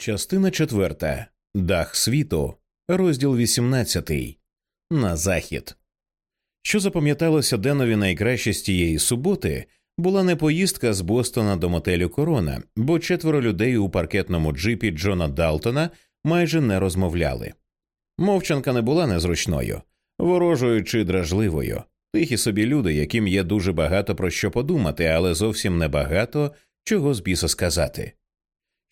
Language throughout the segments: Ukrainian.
Частина четверта. Дах світу. Розділ 18. На захід. Що запам'яталося Денові найкраще з тієї суботи, була не поїздка з Бостона до мотелю Корона, бо четверо людей у паркетному джипі Джона Далтона майже не розмовляли. Мовчанка не була незручною, ворожою чи дражливою. Тихі собі люди, яким є дуже багато про що подумати, але зовсім небагато чого з біса сказати.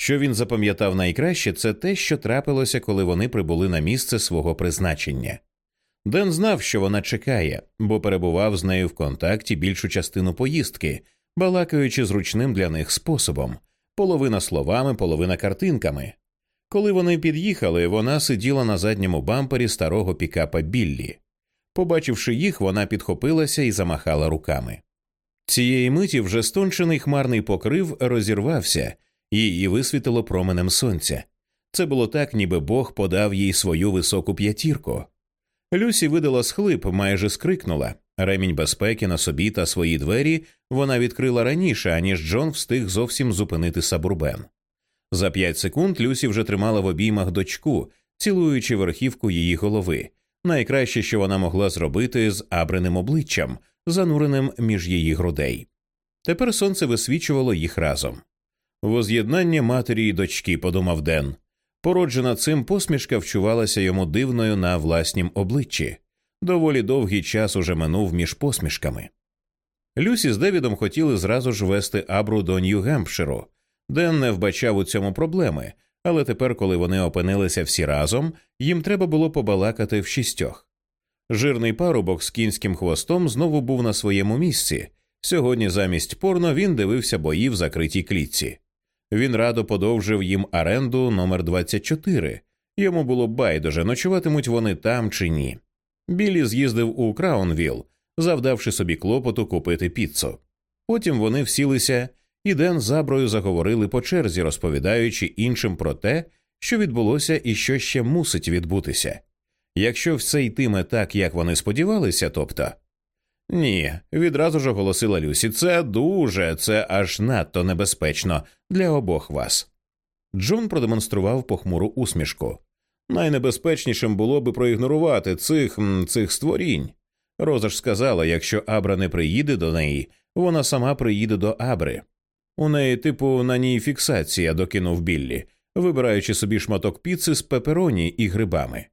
Що він запам'ятав найкраще, це те, що трапилося, коли вони прибули на місце свого призначення. Ден знав, що вона чекає, бо перебував з нею в контакті більшу частину поїздки, балакаючи зручним для них способом половина словами, половина картинками. Коли вони під'їхали, вона сиділа на задньому бампері старого пікапа Біллі. Побачивши їх, вона підхопилася і замахала руками. Цієї миті вже стончений хмарний покрив розірвався і її висвітило променем сонця. Це було так, ніби Бог подав їй свою високу п'ятірку. Люсі видала схлип, майже скрикнула. Ремінь безпеки на собі та свої двері вона відкрила раніше, аніж Джон встиг зовсім зупинити сабурбен. За п'ять секунд Люсі вже тримала в обіймах дочку, цілуючи верхівку її голови. Найкраще, що вона могла зробити з абреним обличчям, зануреним між її грудей. Тепер сонце висвічувало їх разом. Воз'єднання матері і дочки, подумав Ден. Породжена цим посмішка вчувалася йому дивною на власнім обличчі. Доволі довгий час уже минув між посмішками. Люсі з Девідом хотіли зразу ж вести Абру до Нью-Гемпширу. Ден не вбачав у цьому проблеми, але тепер, коли вони опинилися всі разом, їм треба було побалакати в шістьох. Жирний парубок з кінським хвостом знову був на своєму місці. Сьогодні замість порно він дивився бої в закритій клітці. Він радо подовжив їм оренду номер 24. Йому було байдуже, ночуватимуть вони там чи ні. Білі з'їздив у Краунвіл, завдавши собі клопоту купити піцу. Потім вони всілися і Ден з Аброю заговорили по черзі, розповідаючи іншим про те, що відбулося і що ще мусить відбутися. Якщо все йтиме так, як вони сподівалися, тобто. Ні, відразу ж оголосила Люсі, це дуже, це аж надто небезпечно для обох вас. Джон продемонстрував похмуру усмішку. Найнебезпечнішим було би проігнорувати цих цих створінь. Роза ж сказала, якщо Абра не приїде до неї, вона сама приїде до Абри. У неї, типу, на ній фіксація, докинув Біллі, вибираючи собі шматок піци з пепероні і грибами.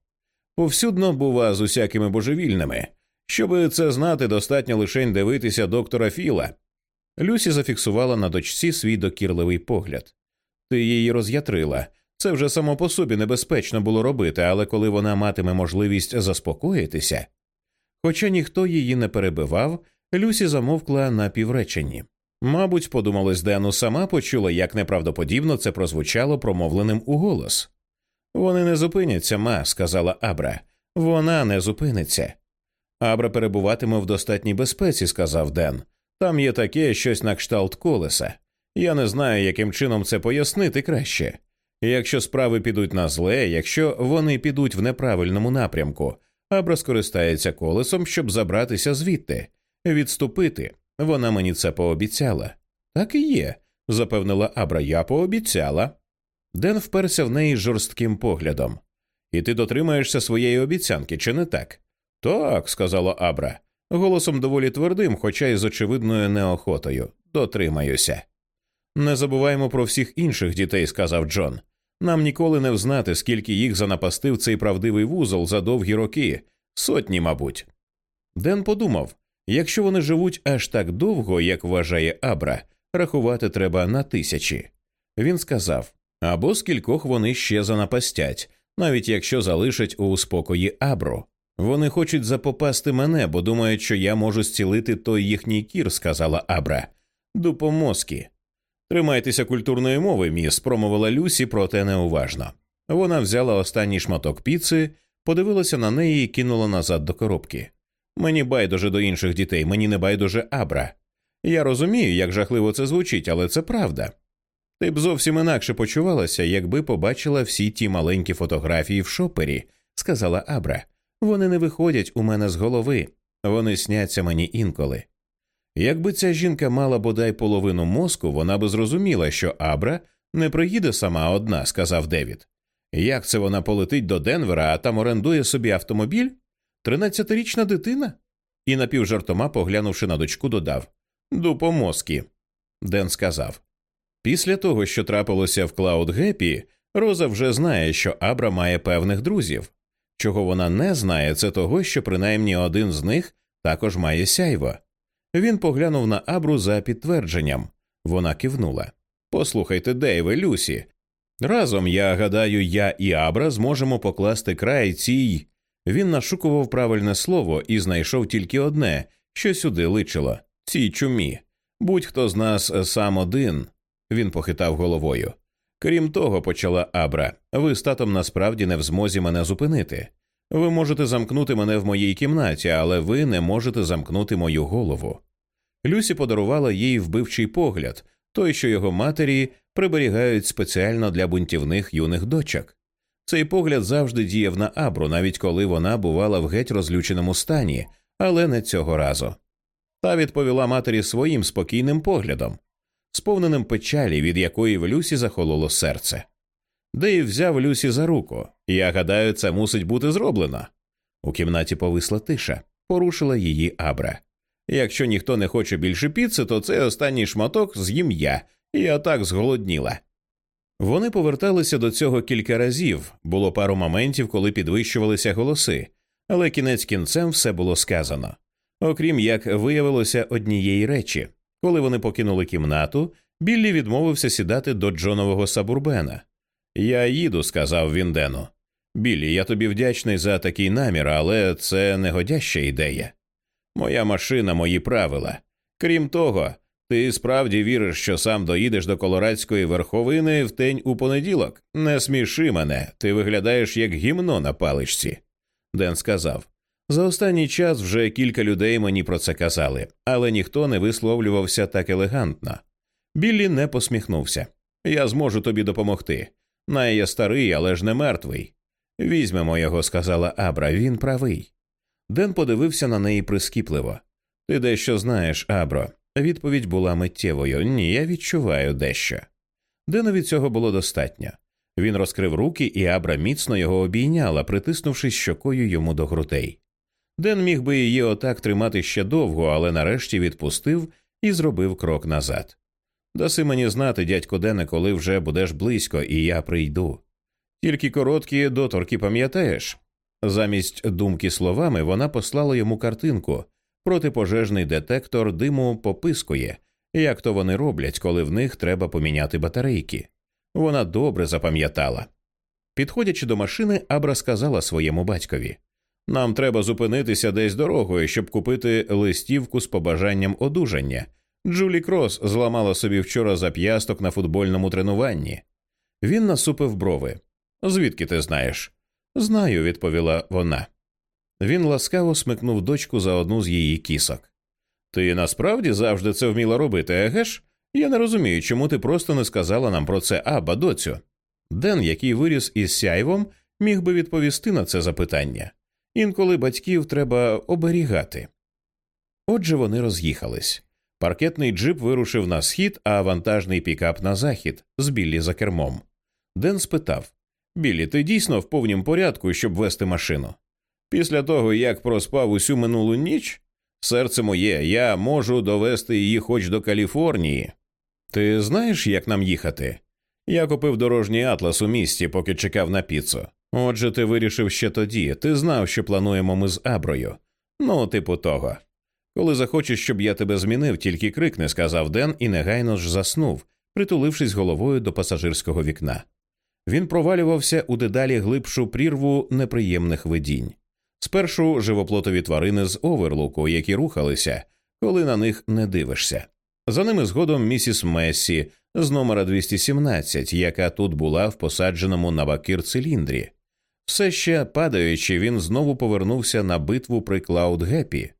Повсюдно бува з усякими божевільними. Щоби це знати, достатньо лише дивитися доктора Філа. Люсі зафіксувала на дочці свій докірливий погляд. Ти її роз'ятрила. Це вже само по собі небезпечно було робити, але коли вона матиме можливість заспокоїтися. Хоча ніхто її не перебивав, Люсі замовкла на півреченні. Мабуть, подумалось Дену, сама почула, як неправдоподібно це прозвучало промовленим у голос. Вони не зупиняться, ма, сказала Абра. Вона не зупиниться. Абра перебуватиме в достатній безпеці, сказав Ден. Там є таке щось на кшталт колеса. Я не знаю, яким чином це пояснити краще. Якщо справи підуть на зле, якщо вони підуть в неправильному напрямку, Абра скористається колесом, щоб забратися звідти, відступити. Вона мені це пообіцяла. Так і є, запевнила Абра. Я пообіцяла. Ден вперся в неї жорстким поглядом. І ти дотримаєшся своєї обіцянки, чи не так? Так, сказала Абра, голосом доволі твердим, хоча й з очевидною неохотою. Дотримаюся. Не забуваємо про всіх інших дітей, сказав Джон. Нам ніколи не взнати, скільки їх занапастив цей правдивий вузол за довгі роки, сотні, мабуть. Ден подумав якщо вони живуть аж так довго, як вважає Абра, рахувати треба на тисячі. Він сказав або скількох вони ще занапастять, навіть якщо залишать у спокої Абру. Вони хочуть запопасти мене, бо думають, що я можу зцілити той їхній кір, сказала Абра. Дупомозки. Тримайтеся культурної мови, міс, промовила Люсі, проте неуважно. Вона взяла останній шматок піци, подивилася на неї і кинула назад до коробки. Мені байдуже до інших дітей, мені не байдуже Абра. Я розумію, як жахливо це звучить, але це правда. Ти б зовсім інакше почувалася, якби побачила всі ті маленькі фотографії в шопері, сказала Абра. Вони не виходять у мене з голови, вони сняться мені інколи. Якби ця жінка мала бодай половину мозку, вона би зрозуміла, що Абра Не приїде сама одна, сказав Девід. Як це вона полетить до Денвера, а там орендує собі автомобіль? Тринадцятирічна дитина? І напівжартома, поглянувши на дочку, додав Дупомозки. Ден сказав. Після того, що трапилося в Клауд Гепі, Роза вже знає, що Абра має певних друзів. Чого вона не знає, це того, що принаймні один з них також має сяйво. Він поглянув на Абру за підтвердженням. Вона кивнула. Послухайте, Дейве, Люсі. Разом, я гадаю, я і Абра зможемо покласти край цій. Він нашукував правильне слово і знайшов тільки одне, що сюди личило цій чумі. Будь-хто з нас сам один. Він похитав головою. Крім того, почала Абра, ви з татом насправді не в змозі мене зупинити. Ви можете замкнути мене в моїй кімнаті, але ви не можете замкнути мою голову. Люсі подарувала їй вбивчий погляд, той, що його матері приберігають спеціально для бунтівних юних дочок. Цей погляд завжди діяв на Абру, навіть коли вона бувала в геть розлюченому стані, але не цього разу. Та відповіла матері своїм спокійним поглядом, сповненим печалі, від якої в Люсі захололо серце. Дейв взяв Люсі за руку. Я гадаю, це мусить бути зроблено. У кімнаті повисла тиша, порушила її Абра. Якщо ніхто не хоче більше піци, то цей останній шматок з'їм я, я так зголодніла. Вони поверталися до цього кілька разів, було пару моментів, коли підвищувалися голоси, але кінець кінцем все було сказано. Окрім як виявилося однієї речі, коли вони покинули кімнату, Біллі відмовився сідати до Джонового Сабурбена. Я їду, сказав він Дену. Біллі, я тобі вдячний за такий намір, але це негодяща ідея. Моя машина, мої правила. Крім того, ти справді віриш, що сам доїдеш до колорадської верховини в день у понеділок? Не сміши мене, ти виглядаєш як гімно на паличці. Ден сказав. За останній час вже кілька людей мені про це казали, але ніхто не висловлювався так елегантно. Біллі не посміхнувся. Я зможу тобі допомогти. Най я старий, але ж не мертвий. Візьмемо його, сказала Абра, він правий. Ден подивився на неї прискіпливо. Ти дещо знаєш, Абро. Відповідь була миттєвою ні, я відчуваю дещо. Денові цього було достатньо. Він розкрив руки, і Абра міцно його обійняла, притиснувши щокою йому до грудей. Ден міг би її отак тримати ще довго, але нарешті відпустив і зробив крок назад. Даси мені знати, дядько Дене, коли вже будеш близько, і я прийду. Тільки короткі доторки пам'ятаєш. Замість думки словами вона послала йому картинку. Протипожежний детектор диму попискує, як то вони роблять, коли в них треба поміняти батарейки. Вона добре запам'ятала. Підходячи до машини, Абра сказала своєму батькові нам треба зупинитися десь дорогою, щоб купити листівку з побажанням одужання. Джулі Крос зламала собі вчора зап'ясток на футбольному тренуванні. Він насупив брови. Звідки ти знаєш? Знаю, відповіла вона. Він ласкаво смикнув дочку за одну з її кісок. Ти насправді завжди це вміла робити, еге ж? Я не розумію, чому ти просто не сказала нам про це аба, доцю. Ден, який виріс із сяйвом, міг би відповісти на це запитання. Інколи батьків треба оберігати. Отже, вони роз'їхались. Паркетний джип вирушив на схід, а вантажний пікап на захід з Біллі за кермом. Ден спитав Біллі, ти дійсно в повнім порядку, щоб вести машину? Після того, як проспав усю минулу ніч, серце моє, я можу довести її хоч до Каліфорнії. Ти знаєш, як нам їхати? Я купив дорожній атлас у місті, поки чекав на піцу. Отже, ти вирішив ще тоді, ти знав, що плануємо ми з Аброю. Ну, типу того. Коли захочеш, щоб я тебе змінив, тільки крикни, сказав Ден і негайно ж заснув, притулившись головою до пасажирського вікна. Він провалювався у дедалі глибшу прірву неприємних видінь. Спершу живоплотові тварини з оверлуку, які рухалися, коли на них не дивишся. За ними згодом місіс Мессі з номера 217, яка тут була в посадженому на бакір циліндрі. Все ще падаючи, він знову повернувся на битву при Клауд Гепі.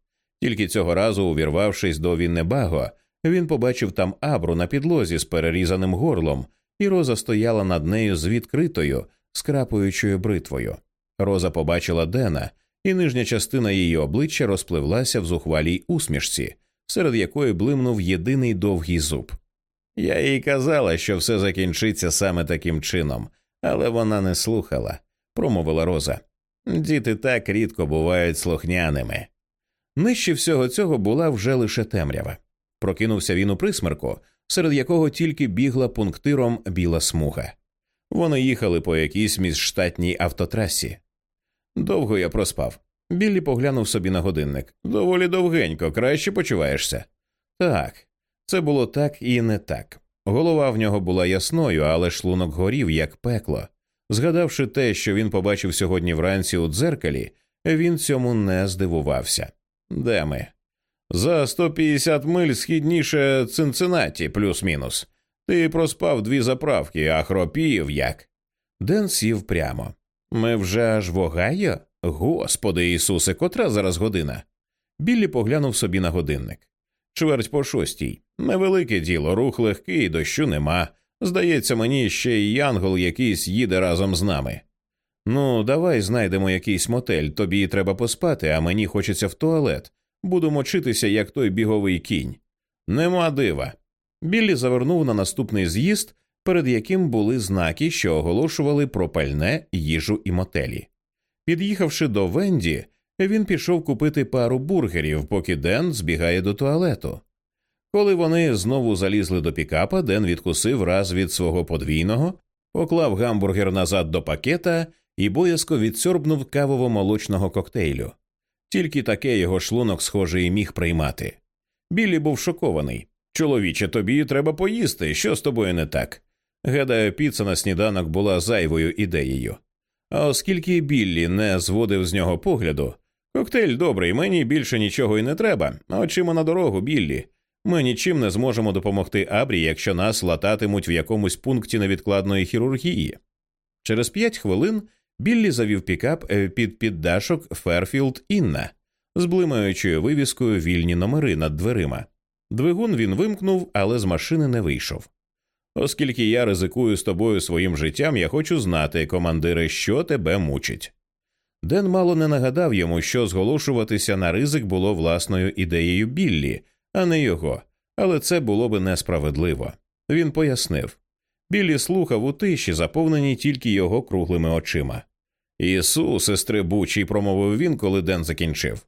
Тільки цього разу, увірвавшись до Віннебаго, він побачив там Абру на підлозі з перерізаним горлом, і роза стояла над нею з відкритою, скрапуючою бритвою. Роза побачила Дена, і нижня частина її обличчя розпливлася в зухвалій усмішці, серед якої блимнув єдиний довгий зуб. Я їй казала, що все закінчиться саме таким чином, але вона не слухала, промовила Роза. Діти так рідко бувають слухняними. Нижче всього цього була вже лише темрява. Прокинувся він у присмерку, серед якого тільки бігла пунктиром біла смуга. Вони їхали по якійсь міжштатній автотрасі. Довго я проспав. Біллі поглянув собі на годинник. Доволі довгенько, краще почуваєшся. Так, це було так і не так. Голова в нього була ясною, але шлунок горів, як пекло. Згадавши те, що він побачив сьогодні вранці у дзеркалі, він цьому не здивувався. Де ми? За 150 миль східніше Цинциннаті, плюс-мінус. Ти проспав дві заправки, а хропів як. Ден сів прямо. Ми вже аж в Огайо? Господи Ісусе, котра зараз година? Біллі поглянув собі на годинник. Чверть по шостій. Невелике діло, рух легкий, дощу нема. Здається, мені ще й янгол якийсь їде разом з нами. Ну, давай знайдемо якийсь мотель, тобі треба поспати, а мені хочеться в туалет. Буду мочитися, як той біговий кінь. Нема дива. Біллі завернув на наступний з'їзд, перед яким були знаки, що оголошували про пальне, їжу і мотелі. Під'їхавши до Венді, він пішов купити пару бургерів, поки Ден збігає до туалету. Коли вони знову залізли до пікапа, Ден відкусив раз від свого подвійного, поклав гамбургер назад до пакета і боязко відсьорбнув кавово-молочного коктейлю. Тільки таке його шлунок, схоже, і міг приймати. Біллі був шокований. Чоловіче, тобі треба поїсти. Що з тобою не так? Гадаю, піца на сніданок була зайвою ідеєю. А оскільки Біллі не зводив з нього погляду, коктейль добрий, мені більше нічого і не треба. Очима на дорогу, Біллі. Ми нічим не зможемо допомогти Абрі, якщо нас лататимуть в якомусь пункті невідкладної хірургії. Через п'ять хвилин Біллі завів пікап е, під піддашок Ферфілд Інна з блимаючою вивіскою вільні номери над дверима. Двигун він вимкнув, але з машини не вийшов. Оскільки я ризикую з тобою своїм життям, я хочу знати, командире, що тебе мучить. Ден мало не нагадав йому, що зголошуватися на ризик було власною ідеєю Біллі, а не його, але це було би несправедливо. Він пояснив. Біллі слухав у тиші, заповненій тільки його круглими очима. Ісусе, стрибучий, промовив він, коли Ден закінчив.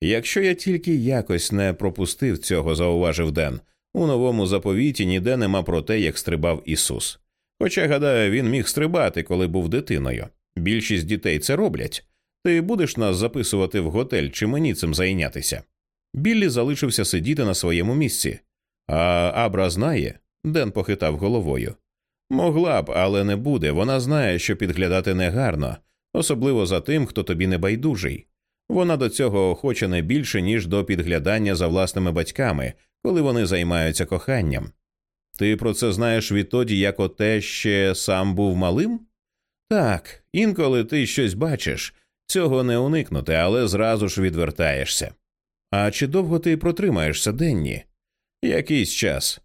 Якщо я тільки якось не пропустив цього, зауважив Ден, у новому заповіті ніде нема про те, як стрибав Ісус. Хоча, гадаю, він міг стрибати, коли був дитиною. Більшість дітей це роблять. Ти будеш нас записувати в готель чи мені цим зайнятися? Біллі залишився сидіти на своєму місці. А Абра знає, Ден похитав головою. Могла б, але не буде. Вона знає, що підглядати негарно, особливо за тим, хто тобі не байдужий. Вона до цього охоче не більше, ніж до підглядання за власними батьками, коли вони займаються коханням. Ти про це знаєш відтоді, як оте ще сам був малим? Так, інколи ти щось бачиш, цього не уникнути, але зразу ж відвертаєшся. А чи довго ти протримаєшся денні? Якийсь час.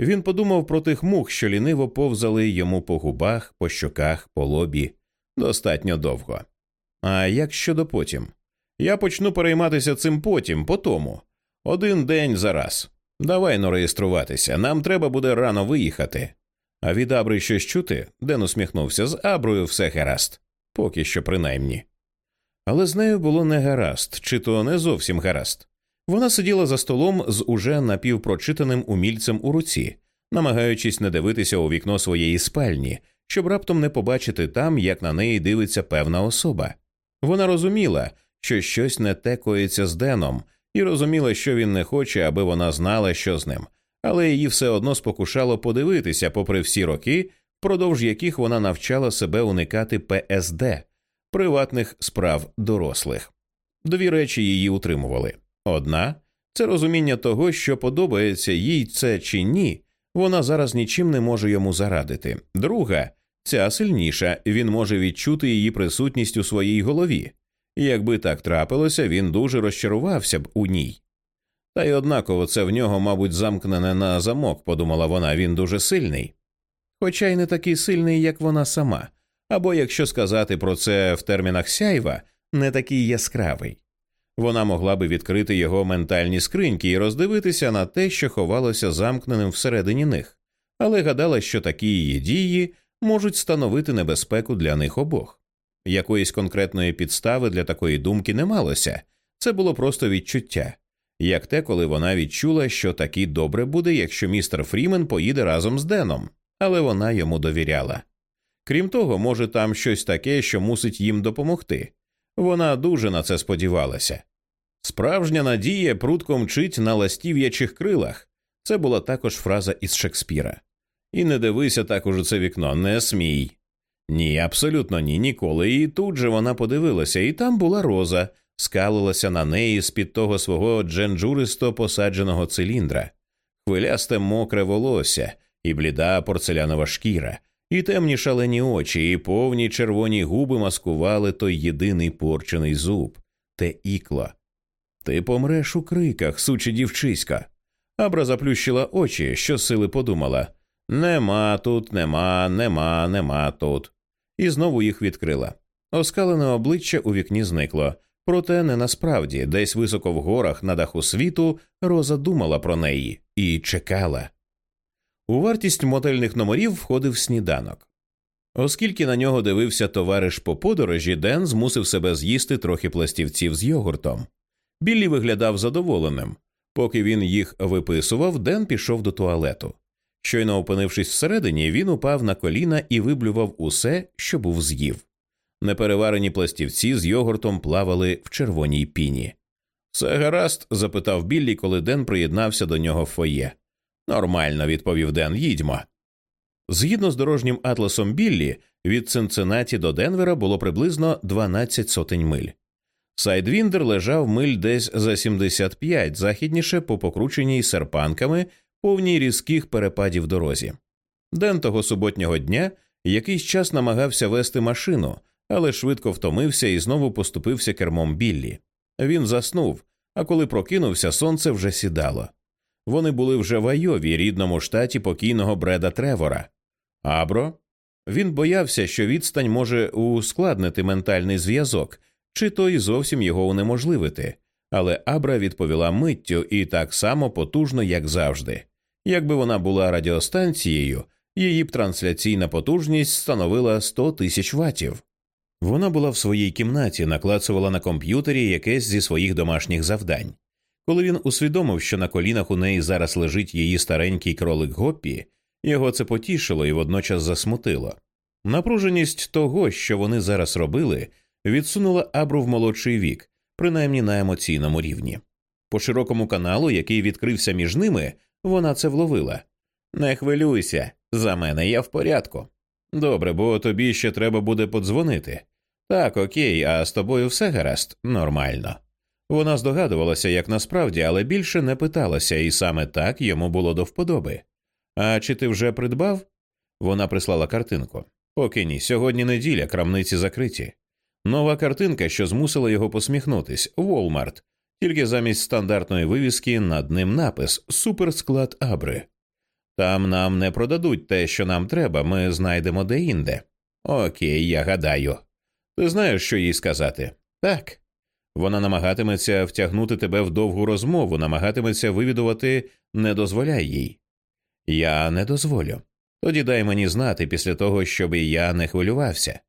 Він подумав про тих мух, що ліниво повзали йому по губах, по щоках, по лобі достатньо довго. А як щодо потім? Я почну перейматися цим потім, по тому. Один день за раз. Давай но реєструватися, нам треба буде рано виїхати. А від Абри щось чути, Ден усміхнувся з Аброю все гаразд, поки що принаймні. Але з нею було не гаразд, чи то не зовсім гаразд. Вона сиділа за столом з уже напівпрочитаним умільцем у руці, намагаючись не дивитися у вікно своєї спальні, щоб раптом не побачити там, як на неї дивиться певна особа. Вона розуміла, що щось не те коїться з Деном, і розуміла, що він не хоче, аби вона знала, що з ним, але її все одно спокушало подивитися, попри всі роки, впродовж яких вона навчала себе уникати ПСД приватних справ дорослих. Дві речі її утримували одна це розуміння того, що подобається їй це чи ні, вона зараз нічим не може йому зарадити. Друга ця сильніша, він може відчути її присутність у своїй голові. Якби так трапилося, він дуже розчарувався б у ній. Та й однаково це в нього, мабуть, замкнене на замок, подумала вона, він дуже сильний. Хоча й не такий сильний, як вона сама, або, якщо сказати про це в термінах сяйва, не такий яскравий. Вона могла би відкрити його ментальні скриньки і роздивитися на те, що ховалося замкненим всередині них, але гадала, що такі її дії можуть становити небезпеку для них обох. Якоїсь конкретної підстави для такої думки не малося, це було просто відчуття, як те, коли вона відчула, що таки добре буде, якщо містер Фрімен поїде разом з Деном, але вона йому довіряла. Крім того, може, там щось таке, що мусить їм допомогти. Вона дуже на це сподівалася. Справжня надія прудко мчить на ластів'ячих крилах. Це була також фраза із Шекспіра. І не дивися також у це вікно, не смій. Ні, абсолютно ні, ніколи. І тут же вона подивилася, і там була роза, скалилася на неї з під того свого дженджуристо посадженого циліндра, хвилясте мокре волосся, і бліда порцелянова шкіра, і темні шалені очі, і повні червоні губи маскували той єдиний порчений зуб, те ікло. Ти помреш у криках, сучі дівчиська. Абра заплющила очі, що сили подумала Нема тут, нема, нема, нема тут. І знову їх відкрила. Оскалене обличчя у вікні зникло, проте не насправді, десь високо в горах на даху світу Роза думала про неї і чекала. У вартість мотельних номерів входив сніданок. Оскільки на нього дивився товариш по подорожі, Ден змусив себе з'їсти трохи пластівців з йогуртом. Біллі виглядав задоволеним. Поки він їх виписував, Ден пішов до туалету. Щойно опинившись всередині, він упав на коліна і виблював усе, що був з'їв. Непереварені пластівці з йогуртом плавали в червоній піні. Все гаразд? запитав Біллі, коли Ден приєднався до нього в фоє. Нормально, відповів Ден, їдьмо. Згідно з дорожнім атласом Біллі, від Цинциннаті до Денвера було приблизно 12 сотень миль. Сайдвіндер лежав миль десь за 75, західніше по покрученій серпанками, повній різких перепадів дорозі. Ден того суботнього дня якийсь час намагався вести машину, але швидко втомився і знову поступився кермом Біллі. Він заснув, а коли прокинувся, сонце вже сідало. Вони були вже в Айові, рідному штаті покійного Бреда Тревора. Абро він боявся, що відстань може ускладнити ментальний зв'язок, чи то й зовсім його унеможливити. Але Абра відповіла миттю і так само потужно, як завжди. Якби вона була радіостанцією, її б трансляційна потужність становила 100 тисяч ватів. Вона була в своїй кімнаті, наклацувала на комп'ютері якесь зі своїх домашніх завдань. Коли він усвідомив, що на колінах у неї зараз лежить її старенький кролик Гоппі, його це потішило і водночас засмутило. Напруженість того, що вони зараз робили, відсунула Абру в молодший вік, принаймні на емоційному рівні. По широкому каналу, який відкрився між ними, вона це вловила. Не хвилюйся, за мене я в порядку. Добре, бо тобі ще треба буде подзвонити. Так, окей, а з тобою все гаразд, нормально. Вона здогадувалася, як насправді, але більше не питалася, і саме так йому було до вподоби. А чи ти вже придбав? Вона прислала картинку. Поки ні, сьогодні неділя, крамниці закриті. Нова картинка, що змусила його посміхнутись, Walmart, тільки замість стандартної вивіски над ним напис Суперсклад Абри. Там нам не продадуть те, що нам треба, ми знайдемо де-інде. Окей, я гадаю. Ти знаєш, що їй сказати? Так. Вона намагатиметься втягнути тебе в довгу розмову, намагатиметься вивідувати не дозволяй їй. Я не дозволю. Тоді дай мені знати після того, щоб я не хвилювався.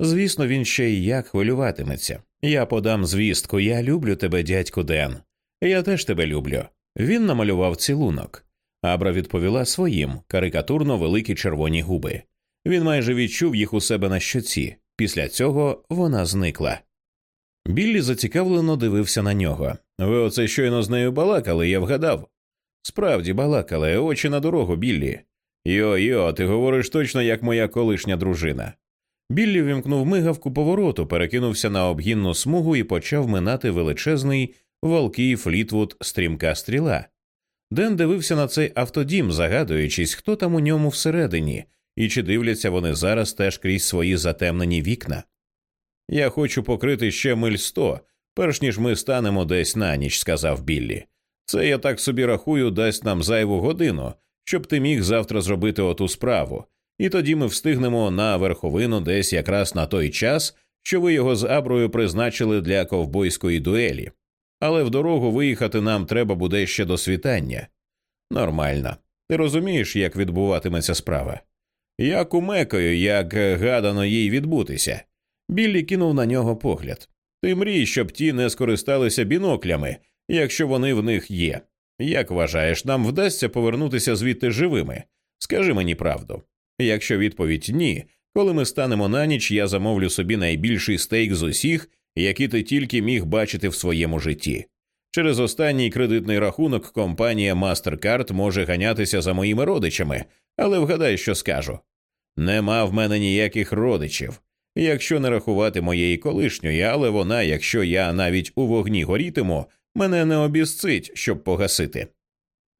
Звісно, він ще й як хвилюватиметься. Я подам звістку, я люблю тебе, дядьку Ден. Я теж тебе люблю. Він намалював цілунок. Абра відповіла своїм карикатурно великі червоні губи. Він майже відчув їх у себе на щоці. Після цього вона зникла. Біллі зацікавлено дивився на нього. Ви оце щойно з нею балакали, я вгадав. Справді балакали, очі на дорогу, Біллі. Йо, йо, ти говориш точно як моя колишня дружина. Біллі вімкнув мигавку повороту, перекинувся на обгінну смугу і почав минати величезний волкий Флітвуд стрімка стріла. Ден дивився на цей автодім, загадуючись, хто там у ньому всередині, і чи дивляться вони зараз теж крізь свої затемнені вікна. Я хочу покрити ще миль сто, перш ніж ми станемо десь на ніч, сказав Біллі. Це я так собі рахую, дасть нам зайву годину, щоб ти міг завтра зробити оту справу, і тоді ми встигнемо на верховину десь якраз на той час, що ви його з Аброю призначили для ковбойської дуелі. Але в дорогу виїхати нам треба буде ще до світання. Нормально. Ти розумієш, як відбуватиметься справа? Я кумекаю, як гадано їй відбутися. Біллі кинув на нього погляд. Ти мрій, щоб ті не скористалися біноклями, якщо вони в них є. Як вважаєш, нам вдасться повернутися звідти живими? Скажи мені правду. Якщо відповідь ні, коли ми станемо на ніч, я замовлю собі найбільший стейк з усіх, які ти тільки міг бачити в своєму житті. Через останній кредитний рахунок компанія MasterCard може ганятися за моїми родичами, але вгадай, що скажу. Нема в мене ніяких родичів. Якщо не рахувати моєї колишньої, але вона, якщо я навіть у вогні горітиму, мене не обісцить, щоб погасити.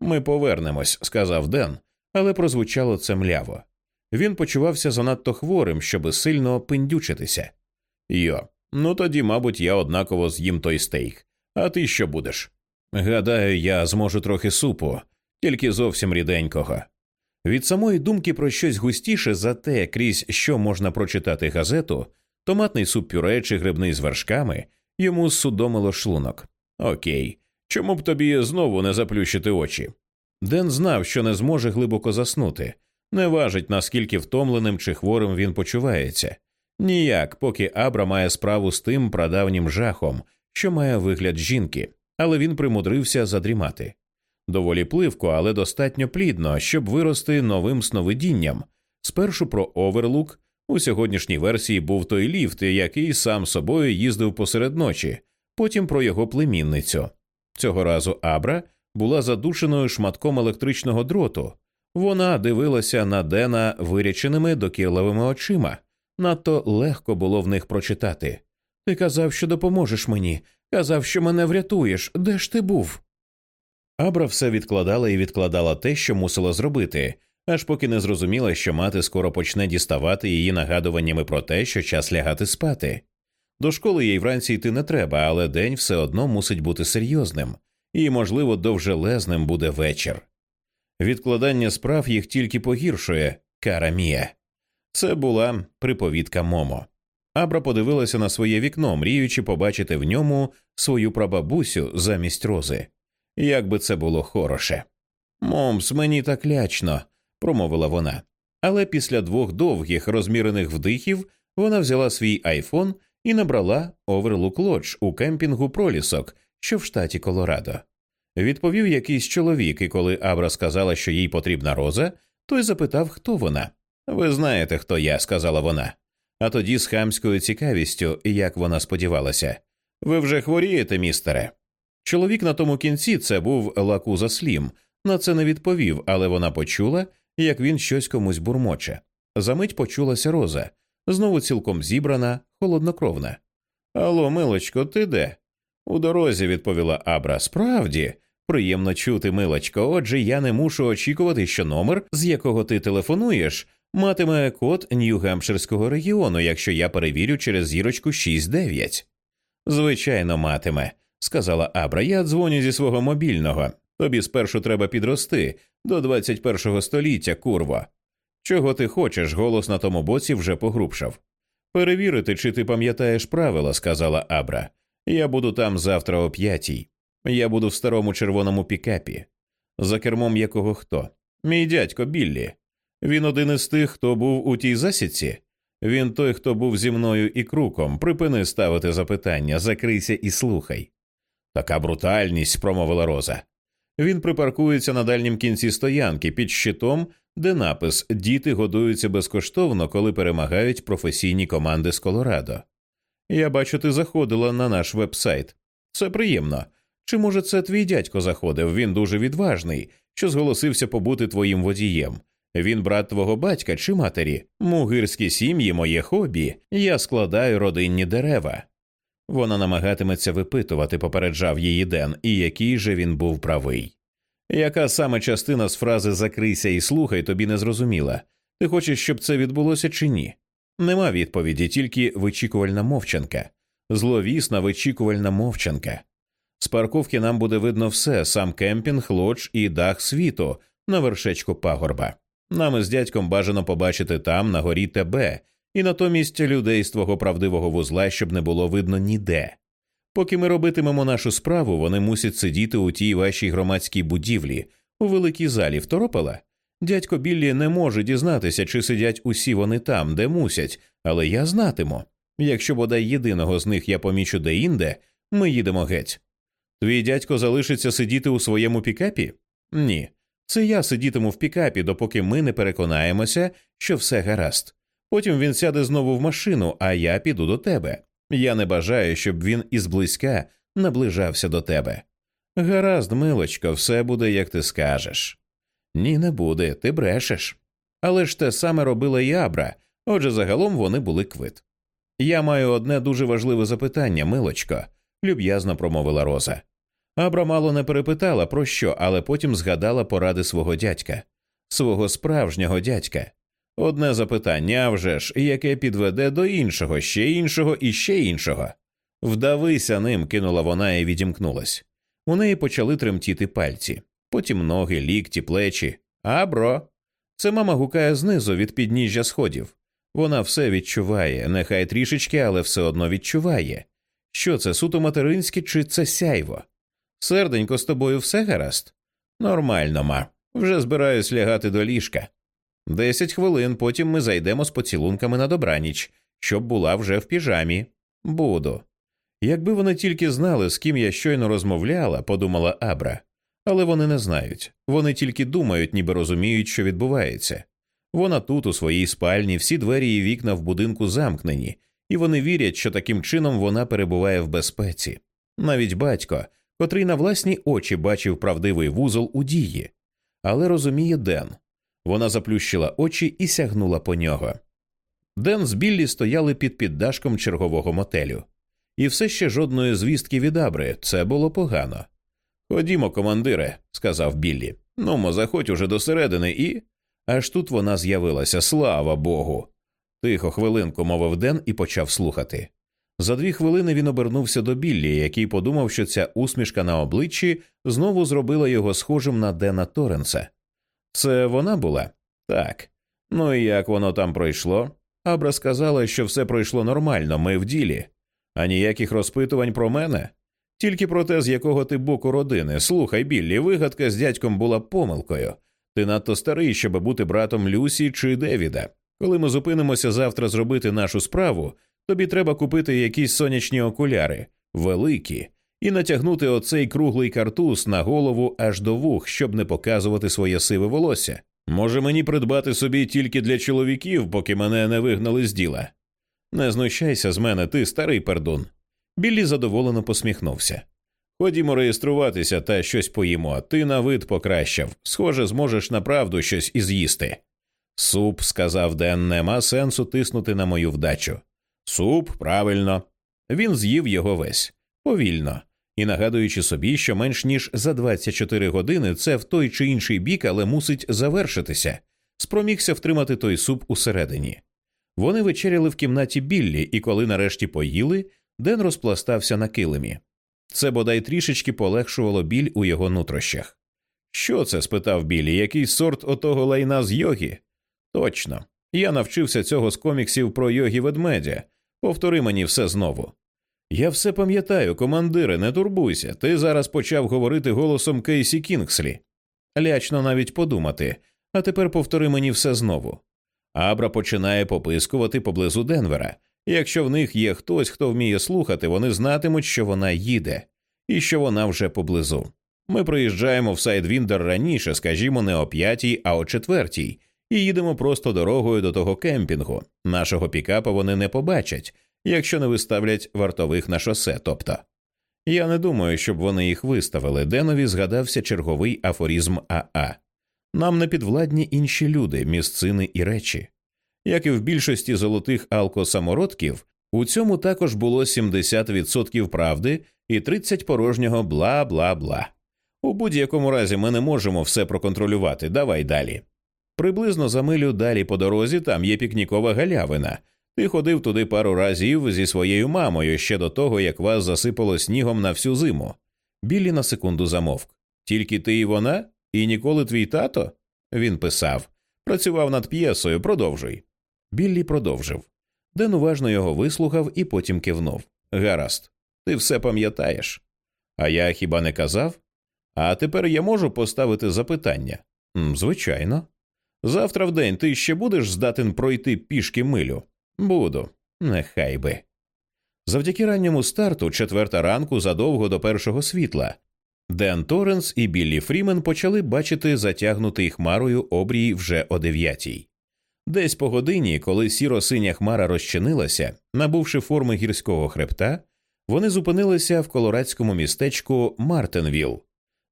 Ми повернемось, сказав Ден, але прозвучало це мляво. Він почувався занадто хворим, щоби сильно пиндючитися. Йо, ну тоді, мабуть, я однаково з'їм той стейк. А ти що будеш? Гадаю, я зможу трохи супу, тільки зовсім ріденького. Від самої думки про щось густіше за те, крізь що можна прочитати газету, томатний суп пюре чи грибний з вершками, йому судомило шлунок. Окей, чому б тобі знову не заплющити очі? Ден знав, що не зможе глибоко заснути, не важить, наскільки втомленим чи хворим він почувається. Ніяк, поки Абра має справу з тим прадавнім жахом, що має вигляд жінки, але він примудрився задрімати. Доволі пливко, але достатньо плідно, щоб вирости новим сновидінням. Спершу про оверлук у сьогоднішній версії був той ліфт, який сам собою їздив посеред ночі, потім про його племінницю. Цього разу Абра була задушеною шматком електричного дроту. Вона дивилася на Дена виряченими докірливими очима. Надто легко було в них прочитати. Ти казав, що допоможеш мені, казав, що мене врятуєш. Де ж ти був? Абра все відкладала і відкладала те, що мусила зробити, аж поки не зрозуміла, що мати скоро почне діставати її нагадуваннями про те, що час лягати спати. До школи їй вранці йти не треба, але день все одно мусить бути серйозним, і, можливо, довжелезним буде вечір. Відкладання справ їх тільки погіршує кара Мія. Це була приповідка Момо. Абра подивилася на своє вікно, мріючи побачити в ньому свою прабабусю замість рози. Як би це було хороше. Момс, мені так лячно, промовила вона. Але після двох довгих розмірених вдихів вона взяла свій айфон і набрала Overlook Lodge у кемпінгу пролісок, що в штаті Колорадо. Відповів якийсь чоловік, і коли Абра сказала, що їй потрібна роза, той запитав, хто вона. Ви знаєте, хто я, сказала вона. А тоді з хамською цікавістю, як вона сподівалася. Ви вже хворієте, містере. Чоловік на тому кінці це був Лакуза Слім, на це не відповів, але вона почула, як він щось комусь бурмоче. Замить почулася роза, знову цілком зібрана, холоднокровна. Алло, милочко, ти де? У дорозі, відповіла Абра. Справді, приємно чути, милочко. Отже, я не мушу очікувати, що номер, з якого ти телефонуєш, матиме код Нью-Гемпширського регіону, якщо я перевірю через зірочку 6-9. Звичайно, матиме, сказала Абра. Я дзвоню зі свого мобільного. Тобі спершу треба підрости до 21-го століття, курво. Чого ти хочеш? Голос на тому боці вже погрубшав. Перевірити, чи ти пам'ятаєш правила, сказала Абра. Я буду там завтра о п'ятій. Я буду в старому червоному пікапі. За кермом якого хто? Мій дядько Біллі. Він один із тих, хто був у тій засідці. Він той, хто був зі мною і круком. Припини ставити запитання, закрийся і слухай. Така брутальність, промовила Роза. Він припаркується на дальнім кінці стоянки під щитом, де напис Діти годуються безкоштовно, коли перемагають професійні команди з Колорадо. Я бачу, ти заходила на наш вебсайт. Це приємно. Чи може це твій дядько заходив? Він дуже відважний, що зголосився побути твоїм водієм. Він брат твого батька чи матері. Мугирські сім'ї моє хобі. Я складаю родинні дерева. Вона намагатиметься випитувати, попереджав її Ден, і який же він був правий. Яка саме частина з фрази закрийся і слухай тобі не зрозуміла? Ти хочеш, щоб це відбулося чи ні? Нема відповіді, тільки вичікувальна мовчанка, зловісна вичікувальна мовчанка. З парковки нам буде видно все сам кемпінг, лодж і дах світу на вершечку пагорба. Нам із дядьком бажано побачити там, на горі тебе, і натомість людей з твого правдивого вузла, щоб не було видно ніде. Поки ми робитимемо нашу справу, вони мусять сидіти у тій вашій громадській будівлі, у великій залі второпала. Дядько Біллі не може дізнатися, чи сидять усі вони там, де мусять, але я знатиму. Якщо бодай єдиного з них я помічу де-інде, ми їдемо геть. Твій дядько залишиться сидіти у своєму пікапі? Ні. Це я сидітиму в пікапі, допоки ми не переконаємося, що все гаразд. Потім він сяде знову в машину, а я піду до тебе. Я не бажаю, щоб він ізблизька наближався до тебе. Гаразд, милочко, все буде, як ти скажеш. Ні, не буде, ти брешеш. Але ж те саме робила і Абра, отже, загалом вони були квит. Я маю одне дуже важливе запитання, милочко, люб'язно промовила Роза. Абра мало не перепитала про що, але потім згадала поради свого дядька, свого справжнього дядька. Одне запитання а вже ж, яке підведе до іншого, ще іншого і ще іншого. Вдавися ним, кинула вона і відімкнулась. У неї почали тремтіти пальці, потім ноги, лікті, плечі. Абро. Це мама гукає знизу від підніжжя сходів. Вона все відчуває, нехай трішечки, але все одно відчуває. Що це суто материнське чи це сяйво? Серденько, з тобою все гаразд? Нормально, ма. Вже збираюсь лягати до ліжка. Десять хвилин, потім ми зайдемо з поцілунками на добраніч, щоб була вже в піжамі. Буду. Якби вони тільки знали, з ким я щойно розмовляла, подумала Абра, але вони не знають. Вони тільки думають, ніби розуміють, що відбувається. Вона тут, у своїй спальні, всі двері і вікна в будинку замкнені, і вони вірять, що таким чином вона перебуває в безпеці. Навіть батько, котрий на власні очі бачив правдивий вузол у дії, але розуміє Ден. Вона заплющила очі і сягнула по нього. Ден з Біллі стояли під піддашком чергового мотелю, і все ще жодної звістки від Абри це було погано. Ходімо, командире, сказав Біллі. Нумо, заходь уже до середини і. Аж тут вона з'явилася, слава Богу. Тихо хвилинку мовив Ден і почав слухати. За дві хвилини він обернувся до Біллі, який подумав, що ця усмішка на обличчі знову зробила його схожим на Дена Торренса. Це вона була? Так. Ну і як воно там пройшло? Абра сказала, що все пройшло нормально, ми в ділі. А ніяких розпитувань про мене? Тільки про те, з якого ти боку родини. Слухай, Біллі, вигадка з дядьком була помилкою. Ти надто старий, щоб бути братом Люсі чи Девіда. Коли ми зупинимося завтра зробити нашу справу, тобі треба купити якісь сонячні окуляри, великі, і натягнути оцей круглий картуз на голову аж до вух, щоб не показувати своє сиве волосся. Може мені придбати собі тільки для чоловіків, поки мене не вигнали з діла. Не знущайся з мене, ти старий пердун. Біллі задоволено посміхнувся. Ходімо реєструватися та щось поїмо. Ти на вид покращав. Схоже, зможеш направду щось і з'їсти. Суп, сказав Ден, нема сенсу тиснути на мою вдачу. Суп, правильно. Він з'їв його весь повільно і нагадуючи собі, що менш ніж за 24 години це в той чи інший бік, але мусить завершитися, спромігся втримати той суп усередині. Вони вечеряли в кімнаті Біллі, і коли нарешті поїли, Ден розпластався на килимі. Це бодай трішечки полегшувало біль у його нутрощах. Що це? спитав Біллі, який сорт отого лайна з йогі? Точно. Я навчився цього з коміксів про йогі ведмедя. Повтори мені все знову. Я все пам'ятаю, командире, не турбуйся. Ти зараз почав говорити голосом Кейсі Кінгслі. Лячно навіть подумати, а тепер повтори мені все знову. Абра починає попискувати поблизу Денвера. Якщо в них є хтось, хто вміє слухати, вони знатимуть, що вона їде, і що вона вже поблизу. Ми приїжджаємо в Сайдвіндер раніше, скажімо, не о п'ятій, а о четвертій, і їдемо просто дорогою до того кемпінгу. Нашого пікапа вони не побачать, якщо не виставлять вартових на шосе. Тобто я не думаю, щоб вони їх виставили. Денові згадався черговий афоризм Аа. Нам не підвладні інші люди, місцини і речі. Як і в більшості золотих алкосамородків, у цьому також було 70% правди і 30 порожнього бла бла бла. У будь-якому разі ми не можемо все проконтролювати. Давай далі. Приблизно за милю далі по дорозі там є пікнікова галявина. Ти ходив туди пару разів зі своєю мамою ще до того, як вас засипало снігом на всю зиму. Біллі на секунду замовк. Тільки ти і вона? І ніколи твій тато? Він писав. Працював над п'єсою, продовжуй. Біллі продовжив. Ден уважно його вислухав і потім кивнув. Гаразд, ти все пам'ятаєш. А я хіба не казав? А тепер я можу поставити запитання? Звичайно. Завтра в день ти ще будеш здатен пройти пішки милю? Буду, нехай би. Завдяки ранньому старту, четверта ранку задовго до першого світла, Ден Торренс і Біллі Фрімен почали бачити затягнутий хмарою обрій вже о дев'ятій. Десь по годині, коли сіро синя хмара розчинилася, набувши форми гірського хребта, вони зупинилися в колорадському містечку Мартенвіл.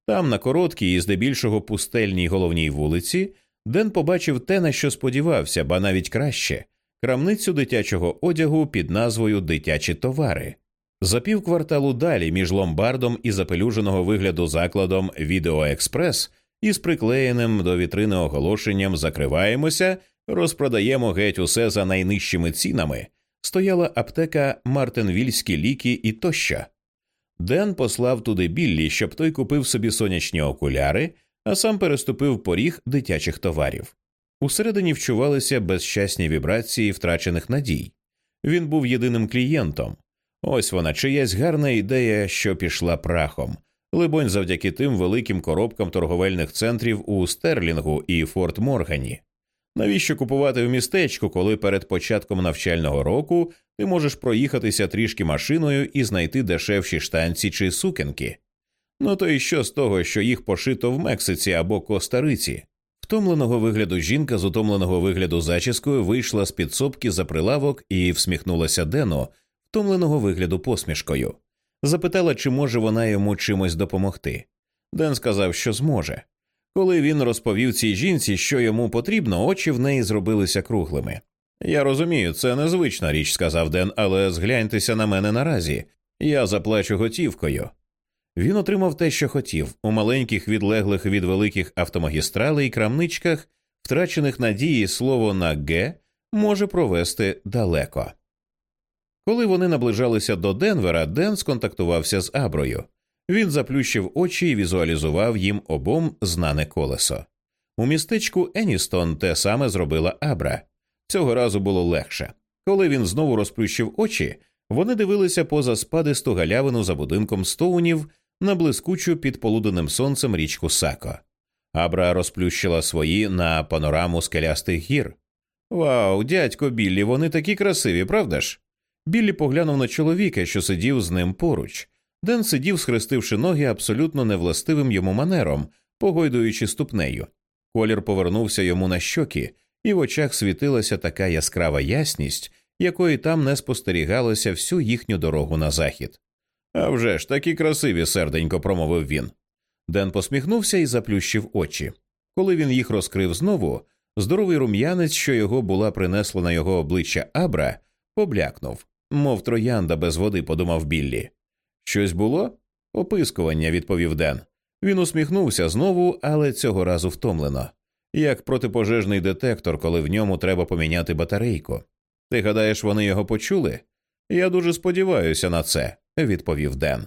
Там, на короткій і здебільшого пустельній головній вулиці, Ден побачив те, на що сподівався, ба навіть краще крамницю дитячого одягу під назвою Дитячі товари. За півкварталу далі між ломбардом і запелюженого вигляду закладом Відеоекспрес із приклеєним до вітрини оголошенням Закриваємося, розпродаємо геть усе за найнижчими цінами, стояла аптека Мартенвільські ліки і тощо. Ден послав туди Біллі, щоб той купив собі сонячні окуляри, а сам переступив поріг дитячих товарів. Усередині вчувалися безщасні вібрації втрачених надій. Він був єдиним клієнтом. Ось вона, чиясь гарна ідея, що пішла прахом. Либонь, завдяки тим великим коробкам торговельних центрів у Стерлінгу і Форт Моргані. Навіщо купувати в містечку, коли перед початком навчального року ти можеш проїхатися трішки машиною і знайти дешевші штанці чи сукенки? Ну то і що з того, що їх пошито в Мексиці або Коста-Риці? Втомленого вигляду жінка з утомленого вигляду зачіскою вийшла з підсобки за прилавок і всміхнулася Дену, втомленого вигляду посмішкою. Запитала, чи може вона йому чимось допомогти. Ден сказав, що зможе. Коли він розповів цій жінці, що йому потрібно, очі в неї зробилися круглими. Я розумію, це незвична річ, сказав Ден, але згляньтеся на мене наразі. Я заплачу готівкою. Він отримав те, що хотів, у маленьких відлеглих від великих автомагістралей крамничках, втрачених надії слово на Г може провести далеко. Коли вони наближалися до Денвера, Ден сконтактувався з Аброю. Він заплющив очі і візуалізував їм обом знане колесо. У містечку Еністон те саме зробила Абра. Цього разу було легше. Коли він знову розплющив очі, вони дивилися поза спадисту галявину за будинком Стоунів на блискучу під полуденним сонцем річку Сако. Абра розплющила свої на панораму скелястих гір. Вау, дядько Біллі, вони такі красиві, правда ж? Біллі поглянув на чоловіка, що сидів з ним поруч. Ден сидів, схрестивши ноги абсолютно невластивим йому манером, погойдуючи ступнею. Колір повернувся йому на щоки, і в очах світилася така яскрава ясність, якої там не спостерігалося всю їхню дорогу на захід. «А вже ж, такі красиві, серденько, промовив він. Ден посміхнувся і заплющив очі. Коли він їх розкрив знову, здоровий рум'янець, що його була принесла на його обличчя Абра, поблякнув, мов троянда без води, подумав Біллі. Щось було? Опискування, відповів Ден. Він усміхнувся знову, але цього разу втомлено, як протипожежний детектор, коли в ньому треба поміняти батарейку. Ти гадаєш, вони його почули? Я дуже сподіваюся на це, відповів Ден.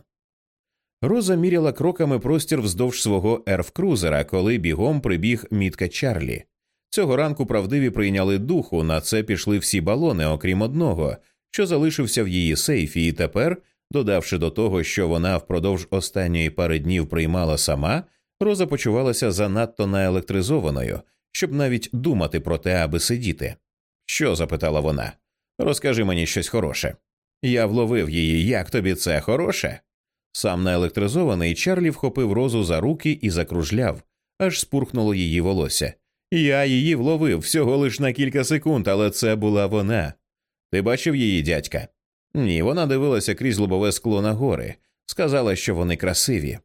Роза міряла кроками простір вздовж свого ерф-крузера, коли бігом прибіг мітка Чарлі. Цього ранку правдиві прийняли духу, на це пішли всі балони, окрім одного, що залишився в її сейфі, і тепер Додавши до того, що вона впродовж останньої пари днів приймала сама, Роза почувалася занадто наелектризованою, щоб навіть думати про те, аби сидіти. Що? запитала вона. Розкажи мені щось хороше. Я вловив її, як тобі це хороше? Сам наелектризований Чарлі вхопив розу за руки і закружляв, аж спурхнуло її волосся. Я її вловив всього лиш на кілька секунд, але це була вона. Ти бачив її дядька? Ні, вона дивилася крізь лобове скло на гори, сказала, що вони красиві.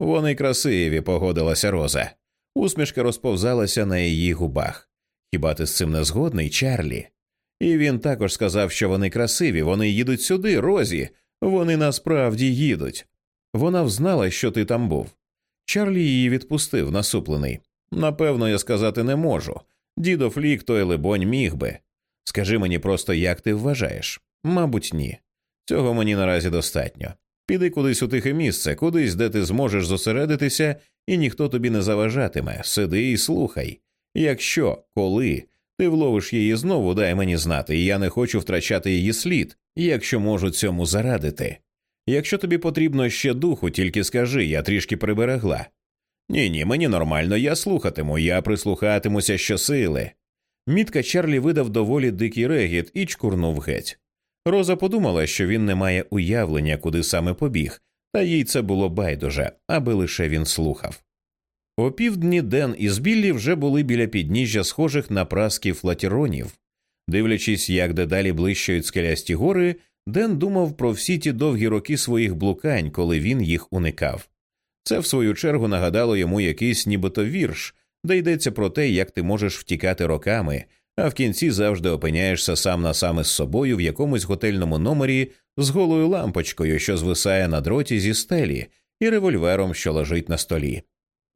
Вони красиві, погодилася Роза. Усмішка розповзалася на її губах. Хіба ти з цим не згодний, Чарлі? І він також сказав, що вони красиві, вони їдуть сюди, Розі, вони насправді їдуть. Вона взнала, що ти там був. Чарлі її відпустив, насуплений. Напевно, я сказати не можу. Дідо Флік той, либонь, міг би. Скажи мені просто, як ти вважаєш? Мабуть, ні. Цього мені наразі достатньо. Піди кудись у тихе місце, кудись, де ти зможеш зосередитися, і ніхто тобі не заважатиме. Сиди і слухай. Якщо, коли ти вловиш її знову, дай мені знати, і я не хочу втрачати її слід, якщо можу цьому зарадити. Якщо тобі потрібно ще духу, тільки скажи, я трішки приберегла. Ні, ні, мені нормально, я слухатиму, я прислухатимуся щосили. Мітка Чарлі видав доволі дикий регіт і чкурнув геть. Роза подумала, що він не має уявлення, куди саме побіг, та їй це було байдуже, аби лише він слухав. О півдні Ден і Збіллі вже були біля підніжжя схожих на праски флатіронів. Дивлячись, як дедалі блищають скелясті гори, Ден думав про всі ті довгі роки своїх блукань, коли він їх уникав. Це, в свою чергу, нагадало йому якийсь нібито вірш, де йдеться про те, як ти можеш втікати роками, а в кінці завжди опиняєшся сам на сам із собою в якомусь готельному номері з голою лампочкою, що звисає на дроті зі стелі, і револьвером, що лежить на столі.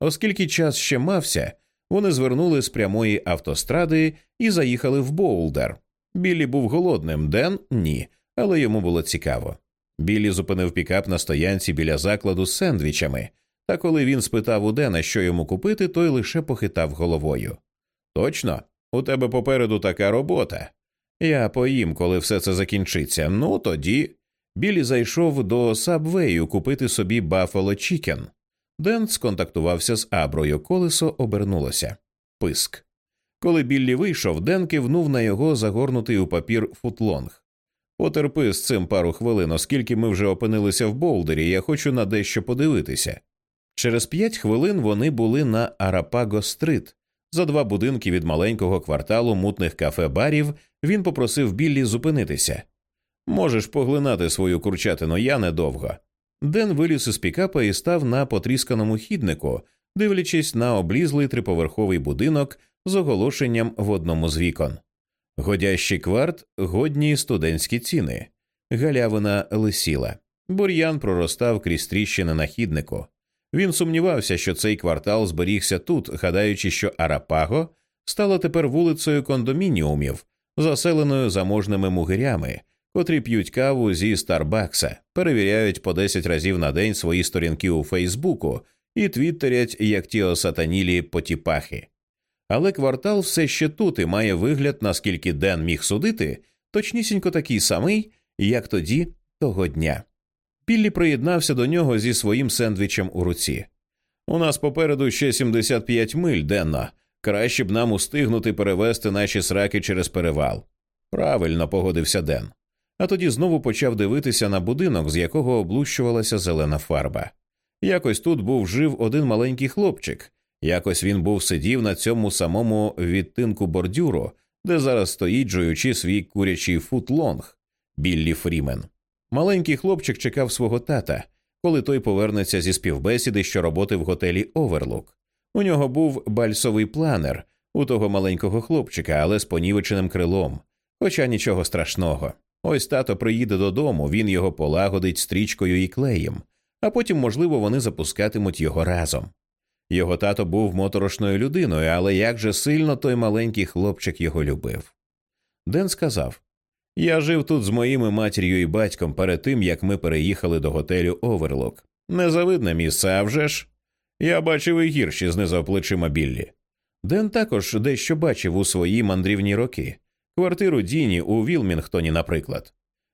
Оскільки час ще мався, вони звернули з прямої автостради і заїхали в Боулдер. Біллі був голодним, Ден ні, але йому було цікаво. Біллі зупинив пікап на стоянці біля закладу з сендвічами, та коли він спитав у Дена, що йому купити, той лише похитав головою. Точно, у тебе попереду така робота. Я поїм, коли все це закінчиться. Ну тоді. Біллі зайшов до Сабвею купити собі Buffalo Chicken. Ден сконтактувався з Аброю, колесо обернулося. Писк. Коли Біллі вийшов, Ден кивнув на його загорнутий у папір footlong. Потерпи з цим пару хвилин, оскільки ми вже опинилися в Болдері, я хочу на дещо подивитися. Через п'ять хвилин вони були на Арапаго Стрит. За два будинки від маленького кварталу мутних кафе-барів він попросив Біллі зупинитися. Можеш поглинати свою курчатину, я недовго. Ден виліз із пікапа і став на потрісканому хіднику, дивлячись на облізлий триповерховий будинок з оголошенням в одному з вікон. Годящий кварт, годні студентські ціни. Галявина лисіла. Бур'ян проростав крізь тріщини на хіднику. Він сумнівався, що цей квартал зберігся тут, гадаючи, що Арапаго стала тепер вулицею кондомініумів, заселеною заможними мугирями, котрі п'ють каву зі Старбакса, перевіряють по 10 разів на день свої сторінки у Фейсбуку і твіттерять, як ті осатанілі потіпахи. Але квартал все ще тут і має вигляд, наскільки Ден міг судити, точнісінько такий самий, як тоді того дня. Піллі приєднався до нього зі своїм сендвічем у руці. У нас попереду ще 75 миль денно. Краще б нам устигнути перевести наші сраки через перевал. Правильно погодився Ден. А тоді знову почав дивитися на будинок, з якого облущувалася зелена фарба. Якось тут був жив один маленький хлопчик, якось він був сидів на цьому самому відтинку бордюру, де зараз стоїть жуючи свій курячий футлонг Біллі Фрімен. Маленький хлопчик чекав свого тата, коли той повернеться зі співбесіди, що роботи в готелі Оверлук. У нього був бальсовий планер у того маленького хлопчика, але з понівеченим крилом. Хоча нічого страшного. Ось тато приїде додому, він його полагодить стрічкою і клеєм, а потім, можливо, вони запускатимуть його разом. Його тато був моторошною людиною, але як же сильно той маленький хлопчик його любив. Ден сказав Я жив тут з моїми матір'ю і батьком перед тим, як ми переїхали до готелю Оверлок. Незавидне місце, а вже ж. Я бачив і гірші, знизав плечима Біллі. Ден також дещо бачив у свої мандрівні роки квартиру Діні у Вілмінгтоні, наприклад.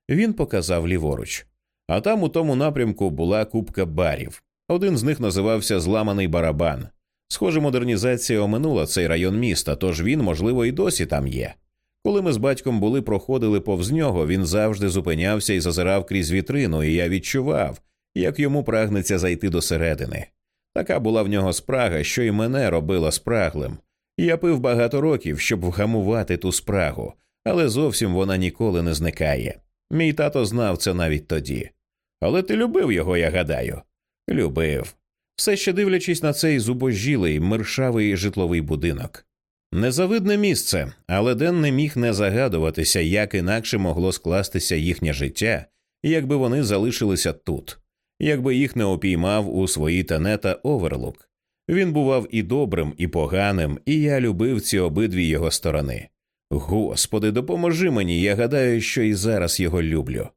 Він показав ліворуч. А там у тому напрямку була купка барів. Один з них називався Зламаний барабан. Схоже, модернізація оминула цей район міста, тож він, можливо, і досі там є. Коли ми з батьком були проходили повз нього, він завжди зупинявся і зазирав крізь вітрину, і я відчував, як йому прагнеться зайти до середини. Така була в нього спрага, що і мене робила спраглим. Я пив багато років, щоб вгамувати ту спрагу, але зовсім вона ніколи не зникає. Мій тато знав це навіть тоді. Але ти любив його, я гадаю. Любив. Все ще дивлячись на цей зубожілий, мершавий житловий будинок. Незавидне місце, але Ден не міг не загадуватися, як інакше могло скластися їхнє життя, якби вони залишилися тут, якби їх не опіймав у свої тенета Оверлук. Він бував і добрим, і поганим, і я любив ці обидві його сторони. Господи, допоможи мені, я гадаю, що і зараз його люблю.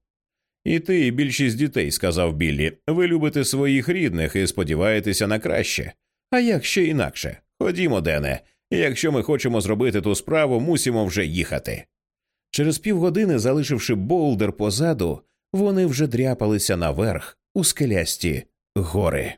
І ти, і більшість дітей, сказав Біллі, ви любите своїх рідних і сподіваєтеся на краще. А як ще інакше? Ходімо, Дене, якщо ми хочемо зробити ту справу, мусимо вже їхати. Через півгодини, залишивши Болдер позаду, вони вже дряпалися наверх у скелясті гори.